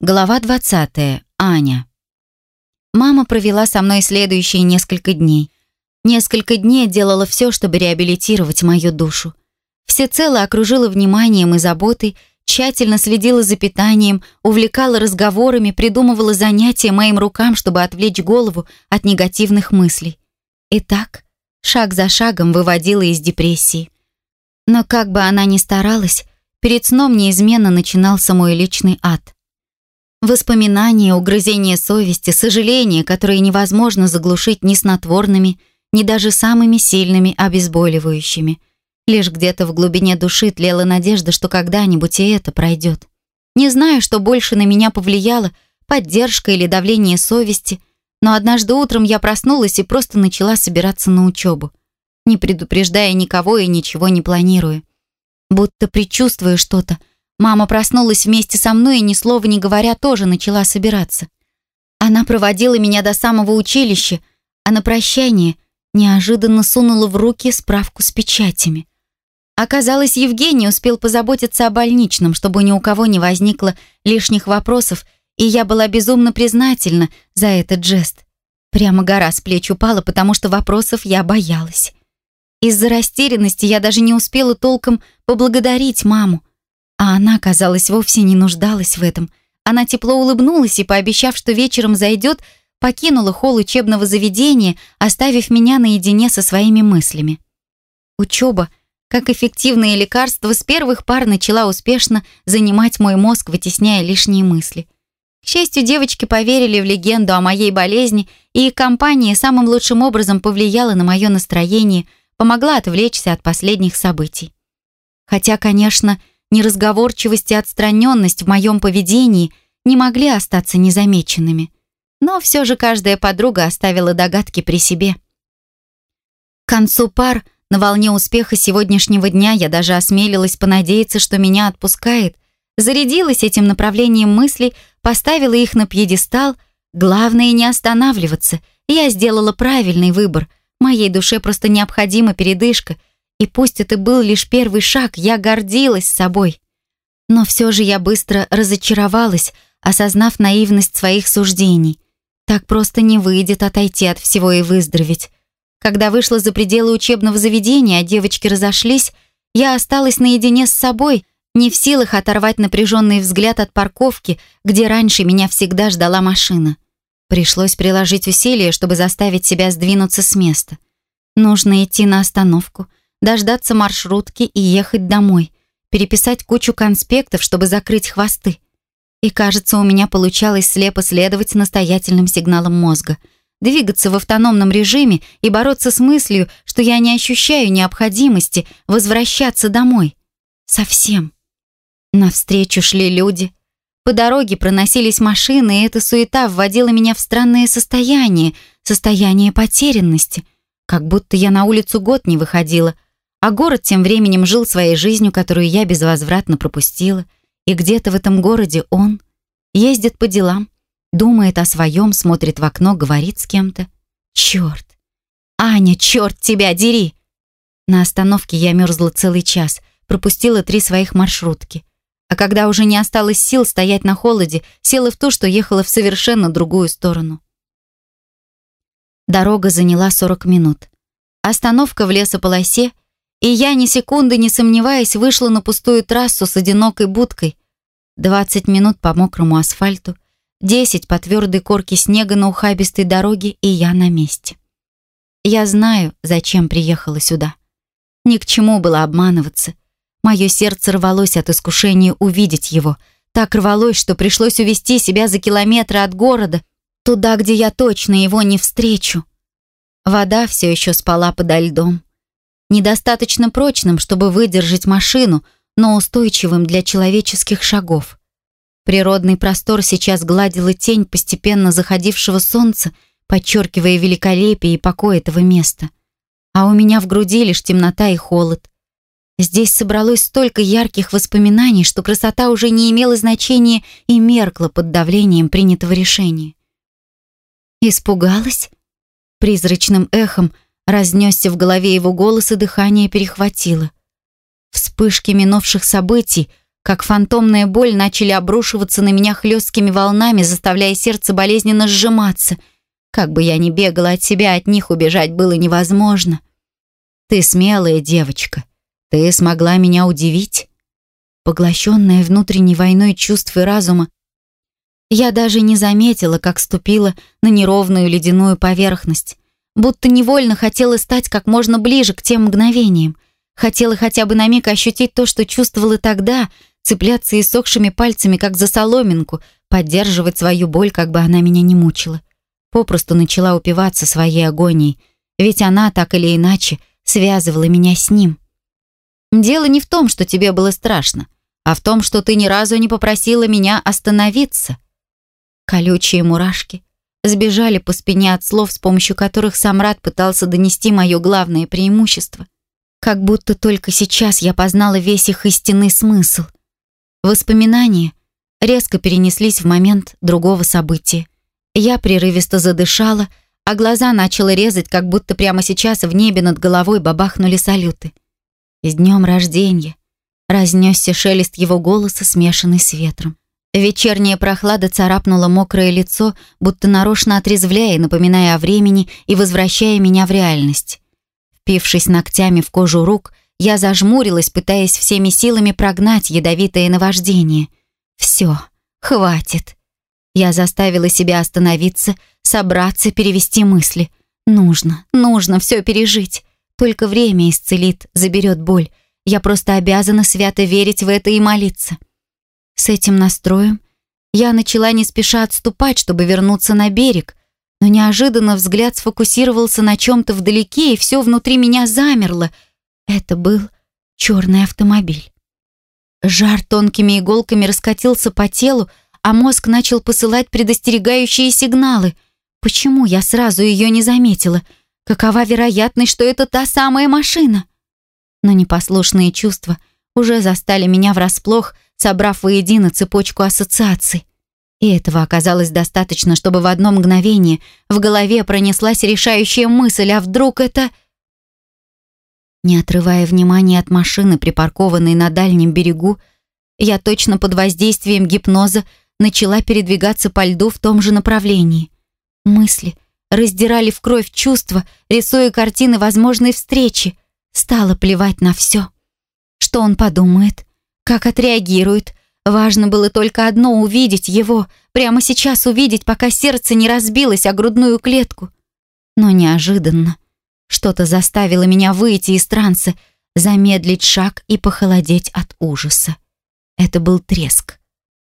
Глава 20. Аня. Мама провела со мной следующие несколько дней. Несколько дней делала все, чтобы реабилитировать мою душу. Всецело окружила вниманием и заботой, тщательно следила за питанием, увлекала разговорами, придумывала занятия моим рукам, чтобы отвлечь голову от негативных мыслей. И так, шаг за шагом выводила из депрессии. Но как бы она ни старалась, перед сном неизменно начинался мой личный ад. Воспоминания, угрызения совести, сожаления, которые невозможно заглушить ни снотворными, ни даже самыми сильными обезболивающими. Лишь где-то в глубине души тлела надежда, что когда-нибудь и это пройдет. Не знаю, что больше на меня повлияло, поддержка или давление совести, но однажды утром я проснулась и просто начала собираться на учебу, не предупреждая никого и ничего не планируя. Будто предчувствуя что-то, Мама проснулась вместе со мной и, ни слова не говоря, тоже начала собираться. Она проводила меня до самого училища, а на прощание неожиданно сунула в руки справку с печатями. Оказалось, Евгений успел позаботиться о больничном, чтобы ни у кого не возникло лишних вопросов, и я была безумно признательна за этот жест. Прямо гора с плеч упала, потому что вопросов я боялась. Из-за растерянности я даже не успела толком поблагодарить маму, а она, казалось, вовсе не нуждалась в этом. Она тепло улыбнулась и, пообещав, что вечером зайдет, покинула холл учебного заведения, оставив меня наедине со своими мыслями. Учеба, как эффективное лекарство, с первых пар начала успешно занимать мой мозг, вытесняя лишние мысли. К счастью, девочки поверили в легенду о моей болезни, и компания самым лучшим образом повлияла на мое настроение, помогла отвлечься от последних событий. Хотя, конечно, неразговорчивость и отстраненность в моем поведении не могли остаться незамеченными. Но все же каждая подруга оставила догадки при себе. К концу пар, на волне успеха сегодняшнего дня, я даже осмелилась понадеяться, что меня отпускает, зарядилась этим направлением мыслей, поставила их на пьедестал, главное не останавливаться. Я сделала правильный выбор. Моей душе просто необходима передышка — и пусть это был лишь первый шаг, я гордилась собой. Но все же я быстро разочаровалась, осознав наивность своих суждений. Так просто не выйдет отойти от всего и выздороветь. Когда вышла за пределы учебного заведения, а девочки разошлись, я осталась наедине с собой, не в силах оторвать напряженный взгляд от парковки, где раньше меня всегда ждала машина. Пришлось приложить усилия, чтобы заставить себя сдвинуться с места. Нужно идти на остановку, дождаться маршрутки и ехать домой, переписать кучу конспектов, чтобы закрыть хвосты. И кажется, у меня получалось слепо следовать настоятельным сигналам мозга, двигаться в автономном режиме и бороться с мыслью, что я не ощущаю необходимости возвращаться домой. Совсем. Навстречу шли люди. По дороге проносились машины, и эта суета вводила меня в странное состояние, состояние потерянности, как будто я на улицу год не выходила — а город тем временем жил своей жизнью, которую я безвозвратно пропустила. И где-то в этом городе он ездит по делам, думает о своем, смотрит в окно, говорит с кем-то. Черт! Аня, черт тебя, дери! На остановке я мерзла целый час, пропустила три своих маршрутки. А когда уже не осталось сил стоять на холоде, села в ту, что ехала в совершенно другую сторону. Дорога заняла 40 минут. Остановка в лесополосе — и я, ни секунды не сомневаясь, вышла на пустую трассу с одинокой будкой. Двадцать минут по мокрому асфальту, десять по твердой корке снега на ухабистой дороге, и я на месте. Я знаю, зачем приехала сюда. Ни к чему было обманываться. Мое сердце рвалось от искушения увидеть его. Так рвалось, что пришлось увести себя за километры от города, туда, где я точно его не встречу. Вода все еще спала подо льдом недостаточно прочным, чтобы выдержать машину, но устойчивым для человеческих шагов. Природный простор сейчас гладила тень постепенно заходившего солнца, подчеркивая великолепие и покой этого места. А у меня в груди лишь темнота и холод. Здесь собралось столько ярких воспоминаний, что красота уже не имела значения и меркла под давлением принятого решения. Испугалась? Призрачным эхом – Разнесся в голове его голос, и дыхание перехватило. Вспышки минувших событий, как фантомная боль начали обрушиваться на меня хлесткими волнами, заставляя сердце болезненно сжиматься. Как бы я ни бегала от себя, от них убежать было невозможно. «Ты смелая девочка. Ты смогла меня удивить». Поглощенная внутренней войной чувств и разума, я даже не заметила, как ступила на неровную ледяную поверхность, будто невольно хотела стать как можно ближе к тем мгновениям, хотела хотя бы на миг ощутить то, что чувствовала тогда, цепляться иссохшими пальцами, как за соломинку, поддерживать свою боль, как бы она меня не мучила. Попросту начала упиваться своей агонией, ведь она, так или иначе, связывала меня с ним. Дело не в том, что тебе было страшно, а в том, что ты ни разу не попросила меня остановиться. Колючие мурашки сбежали по спине от слов, с помощью которых Самрад пытался донести мое главное преимущество. Как будто только сейчас я познала весь их истинный смысл — Воспоминания резко перенеслись в момент другого события. Я прерывисто задышала, а глаза начала резать, как будто прямо сейчас в небе над головой бабахнули салюты. «С днем рождения!» Разнесся шелест его голоса, смешанный с ветром. Вечерняя прохлада царапнула мокрое лицо, будто нарочно отрезвляя, напоминая о времени и возвращая меня в реальность. Впившись ногтями в кожу рук, я зажмурилась, пытаясь всеми силами прогнать ядовитое наваждение. Все, хватит. Я заставила себя остановиться, собраться, перевести мысли. Нужно, нужно все пережить. Только время исцелит, заберет боль. Я просто обязана свято верить в это и молиться. С этим настроем я начала не спеша отступать, чтобы вернуться на берег, но неожиданно взгляд сфокусировался на чем-то вдалеке, и все внутри меня замерло — это был черный автомобиль. Жар тонкими иголками раскатился по телу, а мозг начал посылать предостерегающие сигналы. Почему я сразу ее не заметила? Какова вероятность, что это та самая машина? Но непослушные чувства уже застали меня врасплох, собрав воедино цепочку ассоциаций. И этого оказалось достаточно, чтобы в одно мгновение в голове пронеслась решающая мысль, а вдруг это... Не отрывая внимания от машины, припаркованной на дальнем берегу, я точно под воздействием гипноза начала передвигаться по льду в том же направлении. Мысли раздирали в кровь чувства, рисуя картины возможной встречи. Стало плевать на все. Что он подумает? Как отреагирует? Важно было только одно — увидеть его. Прямо сейчас увидеть, пока сердце не разбилось о грудную клетку. Но неожиданно что-то заставило меня выйти из транса, замедлить шаг и похолодеть от ужаса. Это был треск.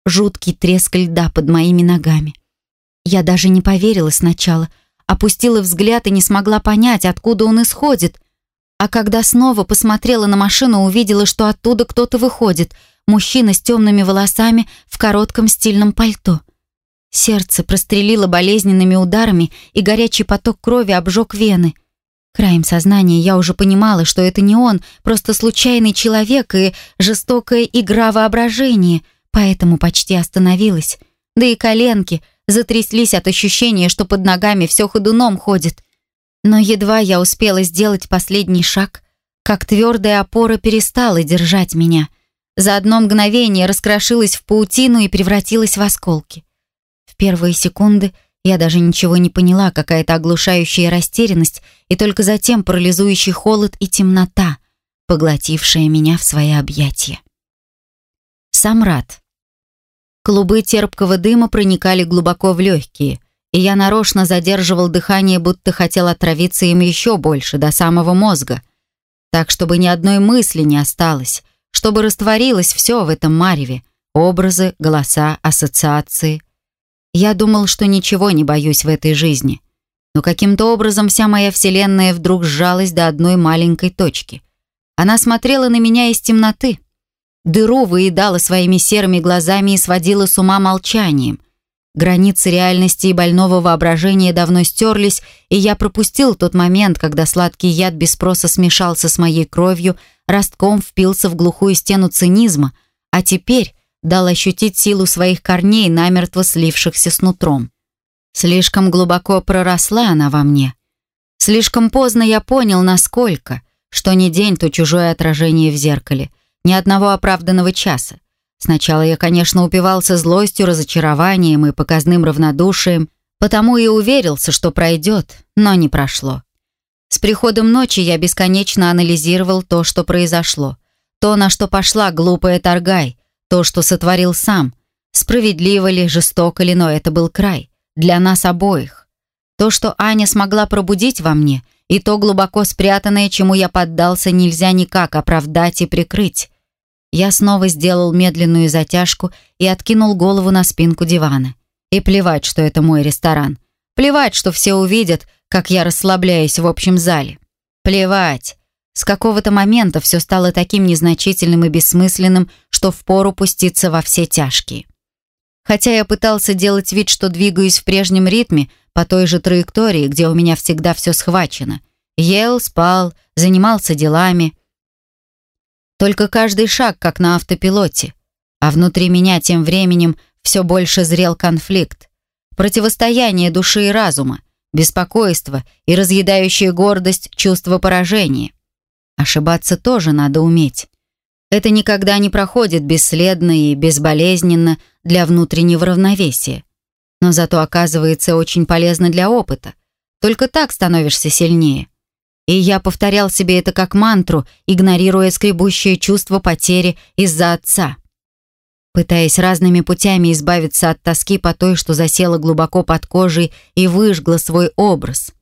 Жуткий треск льда под моими ногами. Я даже не поверила сначала, опустила взгляд и не смогла понять, откуда он исходит. А когда снова посмотрела на машину, увидела, что оттуда кто-то выходит. Мужчина с темными волосами в коротком стильном пальто. Сердце прострелило болезненными ударами, и горячий поток крови обжег вены — Краем сознания я уже понимала, что это не он, просто случайный человек и жестокая игра воображения, поэтому почти остановилась. Да и коленки затряслись от ощущения, что под ногами все ходуном ходит. Но едва я успела сделать последний шаг, как твердая опора перестала держать меня. За одно мгновение раскрошилась в паутину и превратилась в осколки. В первые секунды — я даже ничего не поняла, какая-то оглушающая растерянность и только затем парализующий холод и темнота, поглотившая меня в свои объятия. Самрад. Клубы терпкого дыма проникали глубоко в легкие, и я нарочно задерживал дыхание, будто хотел отравиться им еще больше, до самого мозга. Так, чтобы ни одной мысли не осталось, чтобы растворилось все в этом мареве. Образы, голоса, ассоциации. Я думал, что ничего не боюсь в этой жизни. Но каким-то образом вся моя вселенная вдруг сжалась до одной маленькой точки. Она смотрела на меня из темноты. Дыру выедала своими серыми глазами и сводила с ума молчанием. Границы реальности и больного воображения давно стерлись, и я пропустил тот момент, когда сладкий яд без спроса смешался с моей кровью, ростком впился в глухую стену цинизма, а теперь дал ощутить силу своих корней, намертво слившихся с нутром. Слишком глубоко проросла она во мне. Слишком поздно я понял, насколько, что не день, то чужое отражение в зеркале, ни одного оправданного часа. Сначала я, конечно, упивался злостью, разочарованием и показным равнодушием, потому и уверился, что пройдет, но не прошло. С приходом ночи я бесконечно анализировал то, что произошло. То, на что пошла глупая Торгай, то, что сотворил сам. Справедливо ли, жестоко ли, но это был край. Для нас обоих. То, что Аня смогла пробудить во мне, и то глубоко спрятанное, чему я поддался, нельзя никак оправдать и прикрыть. Я снова сделал медленную затяжку и откинул голову на спинку дивана. И плевать, что это мой ресторан. Плевать, что все увидят, как я расслабляюсь в общем зале. Плевать. С какого-то момента все стало таким незначительным и бессмысленным, что впору пуститься во все тяжкие. Хотя я пытался делать вид, что двигаюсь в прежнем ритме, по той же траектории, где у меня всегда все схвачено. Ел, спал, занимался делами. Только каждый шаг как на автопилоте. А внутри меня тем временем все больше зрел конфликт. Противостояние души и разума, беспокойство и разъедающая гордость чувство поражения. Ошибаться тоже надо уметь. Это никогда не проходит бесследно и безболезненно для внутреннего равновесия. Но зато оказывается очень полезно для опыта. Только так становишься сильнее. И я повторял себе это как мантру, игнорируя скребущее чувство потери из-за отца. Пытаясь разными путями избавиться от тоски по той, что засела глубоко под кожей и выжгла свой образ.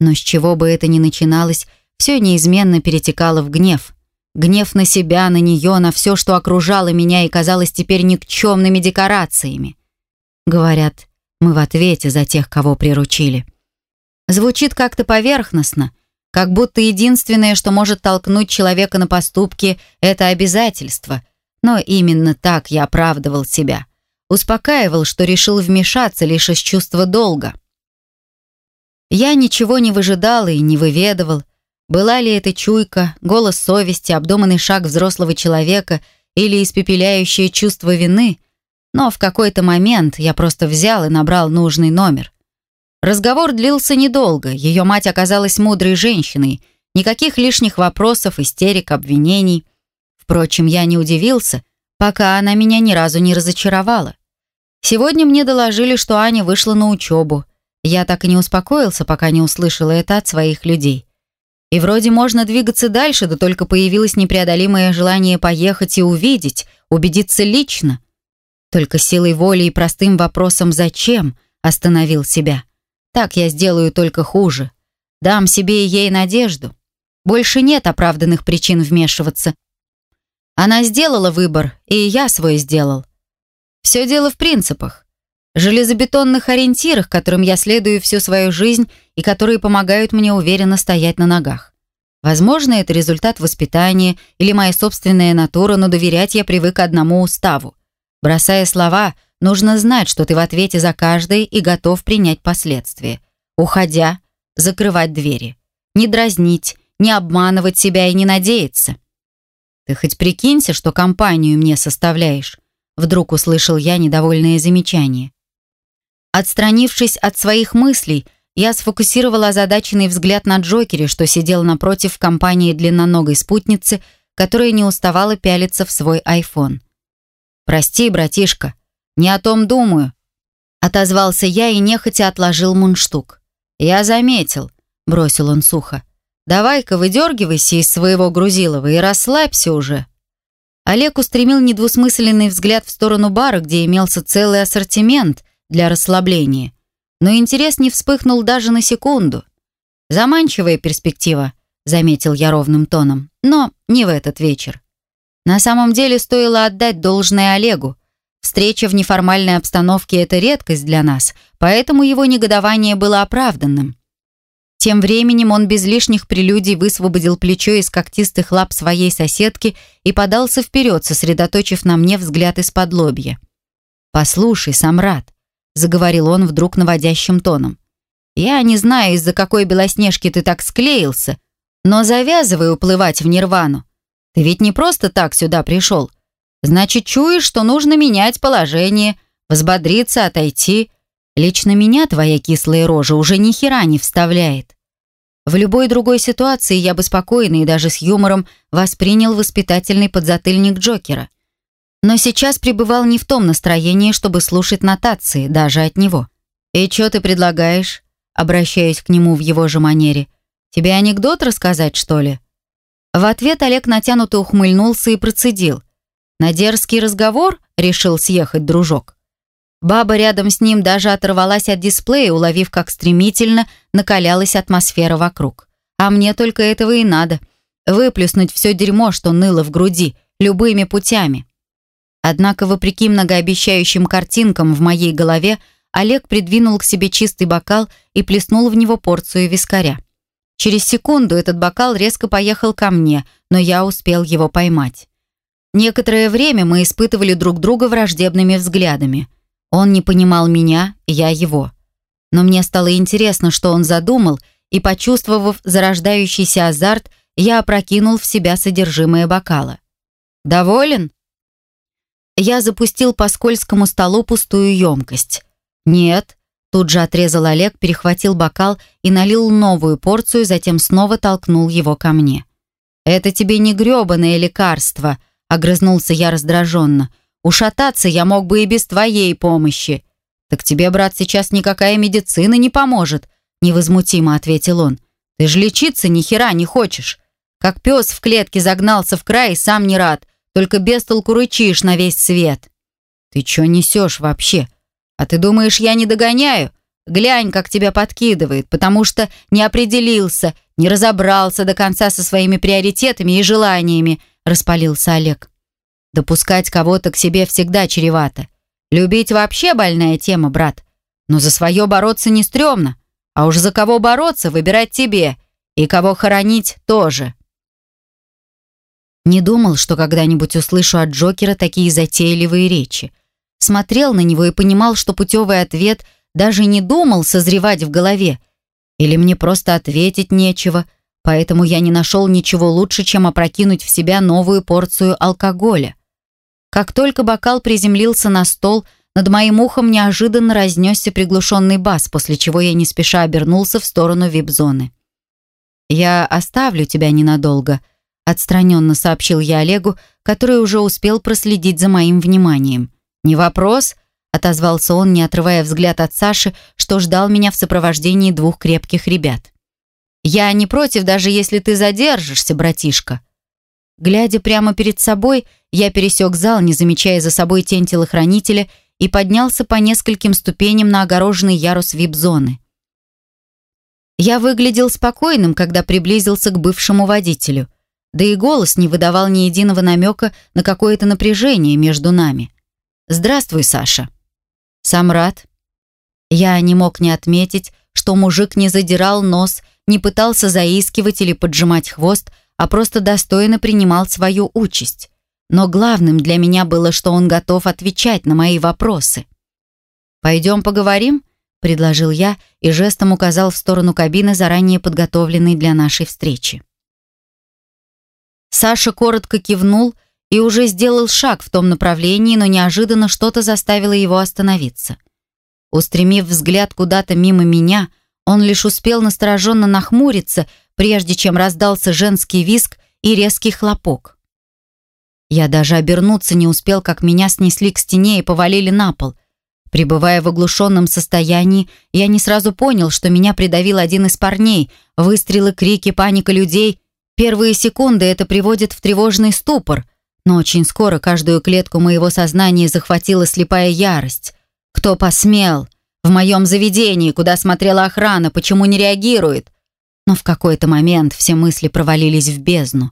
Но с чего бы это ни начиналось, все неизменно перетекало в гнев. Гнев на себя, на нее, на все, что окружало меня и казалось теперь никчемными декорациями. Говорят, мы в ответе за тех, кого приручили. Звучит как-то поверхностно, как будто единственное, что может толкнуть человека на поступки, это обязательство. Но именно так я оправдывал себя. Успокаивал, что решил вмешаться лишь из чувства долга. Я ничего не выжидал и не выведывал, была ли это чуйка, голос совести, обдуманный шаг взрослого человека или испепеляющее чувство вины, но в какой-то момент я просто взял и набрал нужный номер. Разговор длился недолго, ее мать оказалась мудрой женщиной, никаких лишних вопросов, истерик, обвинений. Впрочем, я не удивился, пока она меня ни разу не разочаровала. Сегодня мне доложили, что Аня вышла на учебу. Я так и не успокоился, пока не услышала это от своих людей. И вроде можно двигаться дальше, да только появилось непреодолимое желание поехать и увидеть, убедиться лично. Только силой воли и простым вопросом «зачем?» остановил себя. Так я сделаю только хуже. Дам себе и ей надежду. Больше нет оправданных причин вмешиваться. Она сделала выбор, и я свой сделал. Все дело в принципах. Железобетонных ориентирах, которым я следую всю свою жизнь и которые помогают мне уверенно стоять на ногах. Возможно, это результат воспитания или моя собственная натура, но доверять я привык одному уставу. Бросая слова, нужно знать, что ты в ответе за каждый и готов принять последствия. Уходя, закрывать двери. Не дразнить, не обманывать себя и не надеяться. «Ты хоть прикинься, что компанию мне составляешь», вдруг услышал я недовольное замечание. Отстранившись от своих мыслей, я сфокусировала озадаченный взгляд на Джокере, что сидел напротив компании длинноногой спутницы, которая не уставала пялиться в свой айфон. «Прости, братишка, не о том думаю», — отозвался я и нехотя отложил мундштук. «Я заметил», — бросил он сухо. «Давай-ка выдергивайся из своего грузилова и расслабься уже». Олег устремил недвусмысленный взгляд в сторону бара, где имелся целый ассортимент для расслабления — но интерес не вспыхнул даже на секунду. «Заманчивая перспектива», — заметил я ровным тоном, «но не в этот вечер». На самом деле стоило отдать должное Олегу. Встреча в неформальной обстановке — это редкость для нас, поэтому его негодование было оправданным. Тем временем он без лишних прелюдий высвободил плечо из когтистых лап своей соседки и подался вперед, сосредоточив на мне взгляд из-под лобья. «Послушай, Самрат, заговорил он вдруг наводящим тоном. «Я не знаю, из-за какой белоснежки ты так склеился, но завязывай уплывать в нирвану. Ты ведь не просто так сюда пришел. Значит, чуешь, что нужно менять положение, взбодриться, отойти. Лично меня твоя кислая рожа уже ни хера не вставляет. В любой другой ситуации я бы спокойно и даже с юмором воспринял воспитательный подзатыльник Джокера. но сейчас пребывал не в том настроении, чтобы слушать нотации, даже от него. «И что ты предлагаешь?» Обращаюсь к нему в его же манере. «Тебе анекдот рассказать, что ли?» В ответ Олег натянуто ухмыльнулся и процедил. «На дерзкий разговор решил съехать дружок?» Баба рядом с ним даже оторвалась от дисплея, уловив, как стремительно накалялась атмосфера вокруг. А мне только этого и надо. Выплюснуть все дерьмо, что ныло в груди, любыми путями. Однако, вопреки многообещающим картинкам в моей голове, Олег придвинул к себе чистый бокал и плеснул в него порцию вискаря. Через секунду этот бокал резко поехал ко мне, но я успел его поймать. Некоторое время мы испытывали друг друга враждебными взглядами. Он не понимал меня, я его. Но мне стало интересно, что он задумал, и, почувствовав зарождающийся азарт, я опрокинул в себя содержимое бокала. «Доволен?» Я запустил по скользкому столу пустую емкость. «Нет», тут же отрезал Олег, перехватил бокал и налил новую порцию, затем снова толкнул его ко мне. «Это тебе не грёбаное лекарство», — огрызнулся я раздраженно. «Ушататься я мог бы и без твоей помощи». «Так тебе, брат, сейчас никакая медицина не поможет», — невозмутимо ответил он. «Ты же лечиться ни хера не хочешь. Как пес в клетке загнался в край и сам не рад, только без толку рычишь на весь свет». «Ты чё несешь вообще?» А ты думаешь, я не догоняю? Глянь, как тебя подкидывает, потому что не определился, не разобрался до конца со своими приоритетами и желаниями, распалился Олег. Допускать кого-то к себе всегда чревато. Любить вообще больная тема, брат. Но за свое бороться не стрёмно. А уж за кого бороться, выбирать тебе. И кого хоронить тоже. Не думал, что когда-нибудь услышу от Джокера такие затейливые речи смотрел на него и понимал, что путевый ответ даже не думал созревать в голове. Или мне просто ответить нечего, поэтому я не нашел ничего лучше, чем опрокинуть в себя новую порцию алкоголя. Как только бокал приземлился на стол, над моим ухом неожиданно разнесся приглушенный бас, после чего я не спеша обернулся в сторону вип-зоны. «Я оставлю тебя ненадолго», — отстраненно сообщил я Олегу, который уже успел проследить за моим вниманием. «Не вопрос», — отозвался он, не отрывая взгляд от Саши, что ждал меня в сопровождении двух крепких ребят. «Я не против, даже если ты задержишься, братишка». Глядя прямо перед собой, я пересек зал, не замечая за собой тень телохранителя, и поднялся по нескольким ступеням на огороженный ярус вип-зоны. Я выглядел спокойным, когда приблизился к бывшему водителю, да и голос не выдавал ни единого намека на какое-то напряжение между нами. «Здравствуй, Саша». «Сам рад». Я не мог не отметить, что мужик не задирал нос, не пытался заискивать или поджимать хвост, а просто достойно принимал свою участь. Но главным для меня было, что он готов отвечать на мои вопросы. «Пойдем поговорим?» — предложил я и жестом указал в сторону кабины, заранее подготовленной для нашей встречи. Саша коротко кивнул и уже сделал шаг в том направлении, но неожиданно что-то заставило его остановиться. Устремив взгляд куда-то мимо меня, он лишь успел настороженно нахмуриться, прежде чем раздался женский виск и резкий хлопок. Я даже обернуться не успел, как меня снесли к стене и повалили на пол. Пребывая в оглушенном состоянии, я не сразу понял, что меня придавил один из парней. Выстрелы, крики, паника людей. Первые секунды это приводит в тревожный ступор, но очень скоро каждую клетку моего сознания захватила слепая ярость. Кто посмел? В моем заведении, куда смотрела охрана, почему не реагирует? Но в какой-то момент все мысли провалились в бездну.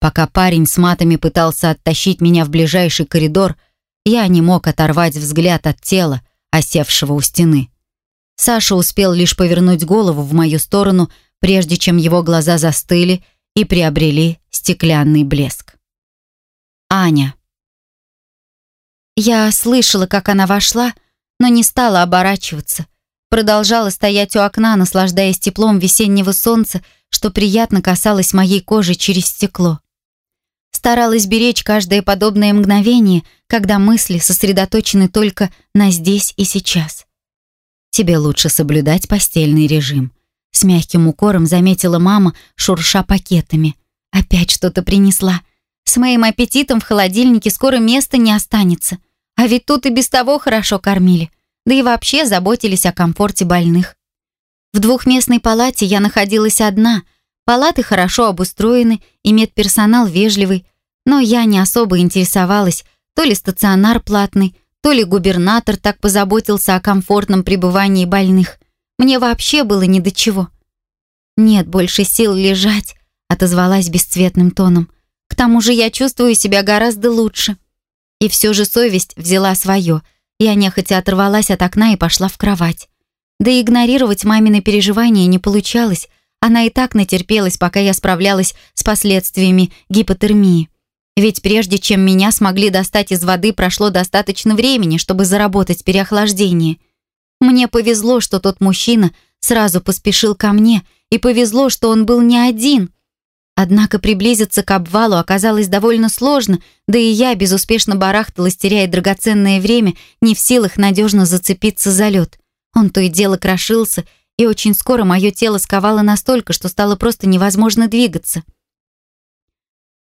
Пока парень с матами пытался оттащить меня в ближайший коридор, я не мог оторвать взгляд от тела, осевшего у стены. Саша успел лишь повернуть голову в мою сторону, прежде чем его глаза застыли и приобрели стеклянный блеск. Аня. Я слышала, как она вошла, но не стала оборачиваться. Продолжала стоять у окна, наслаждаясь теплом весеннего солнца, что приятно касалось моей кожи через стекло. Старалась беречь каждое подобное мгновение, когда мысли сосредоточены только на здесь и сейчас. Тебе лучше соблюдать постельный режим. С мягким укором заметила мама, шурша пакетами. Опять что-то принесла. С моим аппетитом в холодильнике скоро места не останется. А ведь тут и без того хорошо кормили. Да и вообще заботились о комфорте больных. В двухместной палате я находилась одна. Палаты хорошо обустроены, и медперсонал вежливый. Но я не особо интересовалась, то ли стационар платный, то ли губернатор так позаботился о комфортном пребывании больных. Мне вообще было ни до чего. «Нет больше сил лежать», — отозвалась бесцветным тоном. «К тому же я чувствую себя гораздо лучше». И все же совесть взяла свое. Я нехотя оторвалась от окна и пошла в кровать. Да и игнорировать мамины переживания не получалось. Она и так натерпелась, пока я справлялась с последствиями гипотермии. Ведь прежде чем меня смогли достать из воды, прошло достаточно времени, чтобы заработать переохлаждение. Мне повезло, что тот мужчина сразу поспешил ко мне, и повезло, что он был не один. Однако приблизиться к обвалу оказалось довольно сложно, да и я безуспешно барахталась, теряя драгоценное время, не в силах надежно зацепиться за лед. Он то и дело крошился, и очень скоро мое тело сковало настолько, что стало просто невозможно двигаться.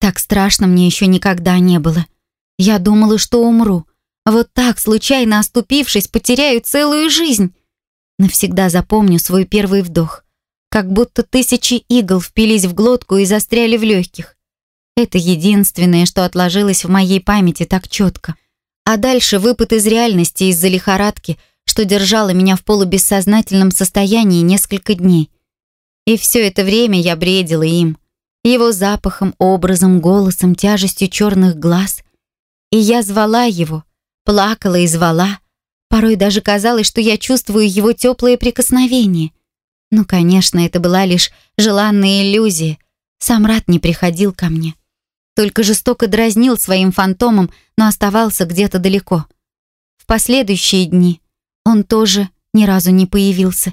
Так страшно мне еще никогда не было. Я думала, что умру. Вот так, случайно оступившись, потеряю целую жизнь. Навсегда запомню свой первый вдох. Как будто тысячи игл впились в глотку и застряли в легких. Это единственное, что отложилось в моей памяти так четко. А дальше выпад из реальности из-за лихорадки, что держало меня в полубессознательном состоянии несколько дней. И все это время я бредила им — его запахом, образом, голосом, тяжестью черных глаз. И я звала его, плакала и звала. Порой даже казалось, что я чувствую его теплое прикосновение. Ну, конечно, это была лишь желанная иллюзия. Сам Рад не приходил ко мне. Только жестоко дразнил своим фантомом, но оставался где-то далеко. В последующие дни он тоже ни разу не появился.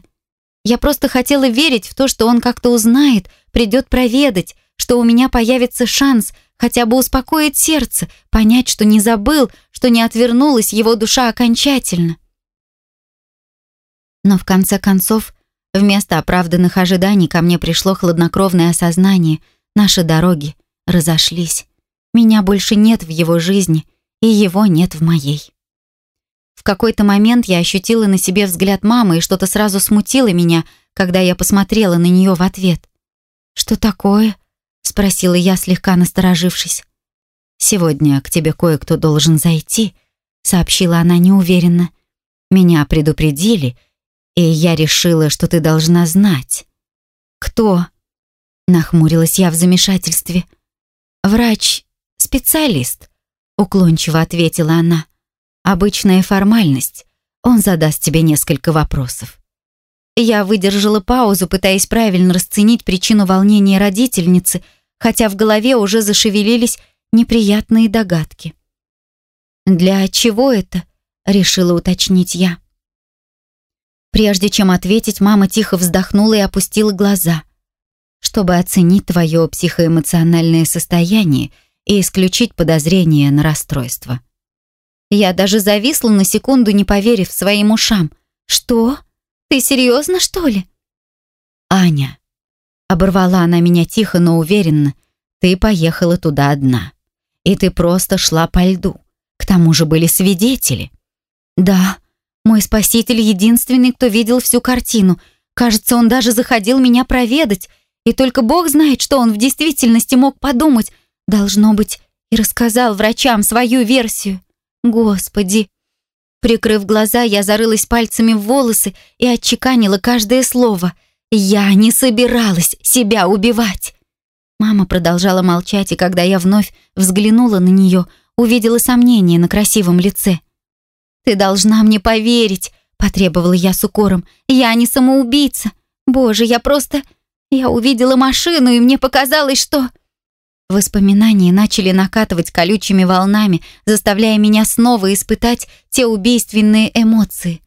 Я просто хотела верить в то, что он как-то узнает, придет проведать, что у меня появится шанс хотя бы успокоить сердце, понять, что не забыл, что не отвернулась его душа окончательно. Но в конце концов, вместо оправданных ожиданий ко мне пришло хладнокровное осознание, наши дороги разошлись. Меня больше нет в его жизни, и его нет в моей. В какой-то момент я ощутила на себе взгляд мамы, и что-то сразу смутило меня, когда я посмотрела на нее в ответ. «Что такое?» — спросила я, слегка насторожившись. «Сегодня к тебе кое-кто должен зайти», — сообщила она неуверенно. «Меня предупредили, и я решила, что ты должна знать». «Кто?» — нахмурилась я в замешательстве. «Врач-специалист», — уклончиво ответила она. «Обычная формальность. Он задаст тебе несколько вопросов». Я выдержала паузу, пытаясь правильно расценить причину волнения родительницы, хотя в голове уже зашевелились неприятные догадки. «Для чего это?» — решила уточнить я. Прежде чем ответить, мама тихо вздохнула и опустила глаза. «Чтобы оценить твое психоэмоциональное состояние и исключить подозрения на расстройство». Я даже зависла на секунду, не поверив своим ушам. «Что?» Ты серьезно, что ли?» «Аня», — оборвала она меня тихо, но уверенно, «ты поехала туда одна. И ты просто шла по льду. К тому же были свидетели». «Да, мой спаситель единственный, кто видел всю картину. Кажется, он даже заходил меня проведать. И только Бог знает, что он в действительности мог подумать. Должно быть, и рассказал врачам свою версию. Господи, Прикрыв глаза, я зарылась пальцами в волосы и отчеканила каждое слово. «Я не собиралась себя убивать!» Мама продолжала молчать, и когда я вновь взглянула на нее, увидела сомнение на красивом лице. «Ты должна мне поверить!» — потребовала я с укором. «Я не самоубийца! Боже, я просто... Я увидела машину, и мне показалось, что...» Воспоминания начали накатывать колючими волнами, заставляя меня снова испытать те убийственные эмоции.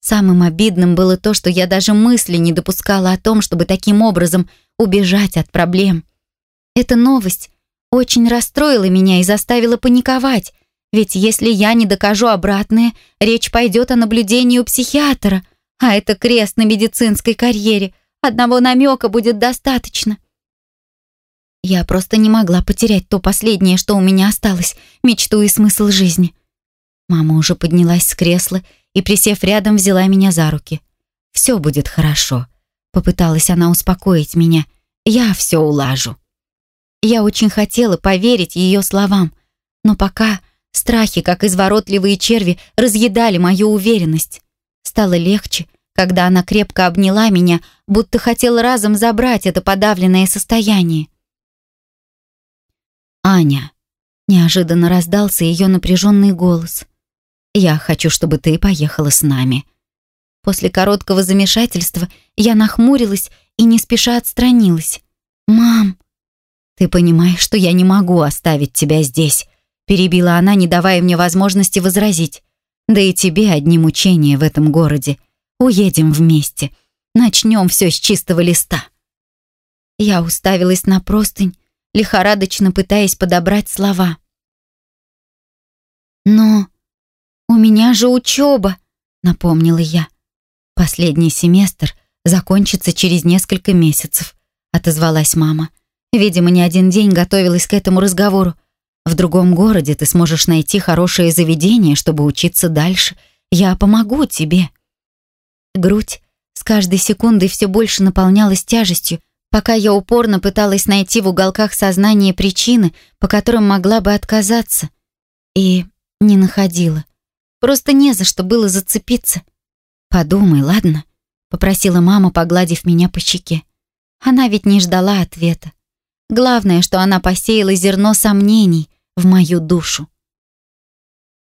Самым обидным было то, что я даже мысли не допускала о том, чтобы таким образом убежать от проблем. Эта новость очень расстроила меня и заставила паниковать, ведь если я не докажу обратное, речь пойдет о наблюдении у психиатра, а это крест на медицинской карьере. Одного намека будет достаточно. Я просто не могла потерять то последнее, что у меня осталось, мечту и смысл жизни. Мама уже поднялась с кресла и, присев рядом, взяла меня за руки. «Все будет хорошо», — попыталась она успокоить меня. «Я все улажу». Я очень хотела поверить ее словам, но пока страхи, как изворотливые черви, разъедали мою уверенность. Стало легче, когда она крепко обняла меня, будто хотела разом забрать это подавленное состояние. «Аня», — неожиданно раздался ее напряженный голос, «я хочу, чтобы ты поехала с нами». После короткого замешательства я нахмурилась и не спеша отстранилась. «Мам!» «Ты понимаешь, что я не могу оставить тебя здесь», перебила она, не давая мне возможности возразить. «Да и тебе одни мучения в этом городе. Уедем вместе. Начнем все с чистого листа». Я уставилась на простынь, лихорадочно пытаясь подобрать слова. «Но у меня же учеба», — напомнила я. «Последний семестр закончится через несколько месяцев», — отозвалась мама. Видимо, не один день готовилась к этому разговору. В другом городе ты сможешь найти хорошее заведение, чтобы учиться дальше. Я помогу тебе». Грудь с каждой секундой все больше наполнялась тяжестью, пока я упорно пыталась найти в уголках сознания причины, по которым могла бы отказаться. И не находила. Просто не за что было зацепиться. «Подумай, ладно?» — попросила мама, погладив меня по щеке. Она ведь не ждала ответа. Главное, что она посеяла зерно сомнений в мою душу.